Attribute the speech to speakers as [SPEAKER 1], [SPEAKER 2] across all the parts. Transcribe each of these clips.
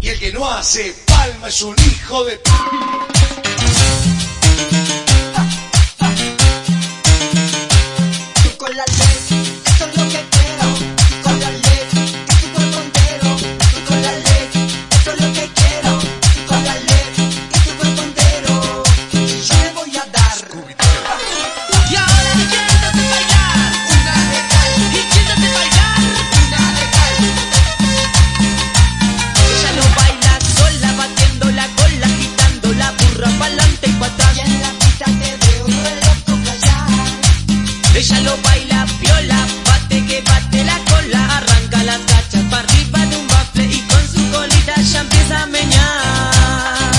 [SPEAKER 1] Y el que no hace palma es un hijo de...
[SPEAKER 2] Ella lo baila piola, bate que bate la cola, arranca las cachas para arriba de un bafle y con su colita ya empieza a meñar.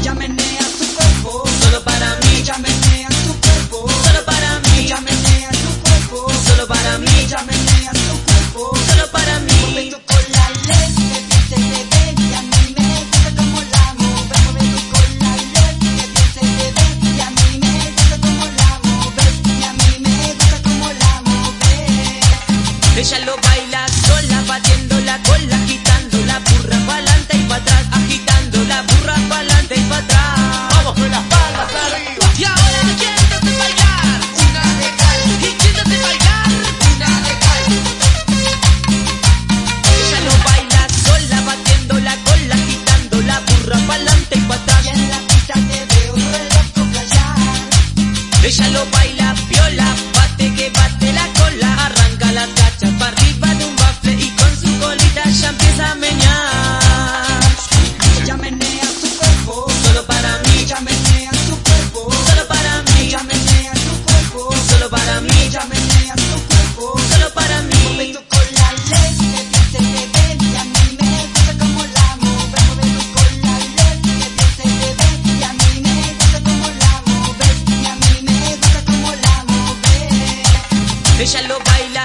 [SPEAKER 3] Ella menea su cuerpo.
[SPEAKER 2] Solo para mí,
[SPEAKER 3] Ella menea su cuerpo.
[SPEAKER 2] solo para mí,
[SPEAKER 3] Ella menea su cuerpo.
[SPEAKER 2] solo para mí,
[SPEAKER 3] Ella menea su cuerpo.
[SPEAKER 2] Ella lo baila sola, batiendo la cola, agitando la burra pa'lante y pa' atrás, agitando la burra pa'lante y pa' atrás.
[SPEAKER 1] Vamos con las palmas arriba.
[SPEAKER 2] Y ahora siéntate a bailar,
[SPEAKER 3] Una de cal,
[SPEAKER 2] y a bailar.
[SPEAKER 3] una de cal.
[SPEAKER 2] Ella lo baila sola, batiendo la cola, agitando la burra pa'lante y pa' atrás.
[SPEAKER 3] Y en la pista te veo re loco callar.
[SPEAKER 2] Ella lo baila piola, bate que bate la cola, arranca las cachas para arriba de un bafle y con su colita ya empieza a meñar.
[SPEAKER 3] Ella menea su cuerpo.
[SPEAKER 2] Solo para mí,
[SPEAKER 3] Ella menea su cuerpo.
[SPEAKER 2] solo para mí,
[SPEAKER 3] Ella menea su cuerpo.
[SPEAKER 2] solo para mí,
[SPEAKER 3] Ella menea su cuerpo.
[SPEAKER 2] solo para
[SPEAKER 3] Mueve
[SPEAKER 2] mí.
[SPEAKER 3] tú con la ley, que bien se te ve y a mí me gusta como la. Mueve tú con la ley, que bien se te ve y a mí me gusta como la mueves. Y a mí me gusta como la mueves.
[SPEAKER 2] Ella lo baila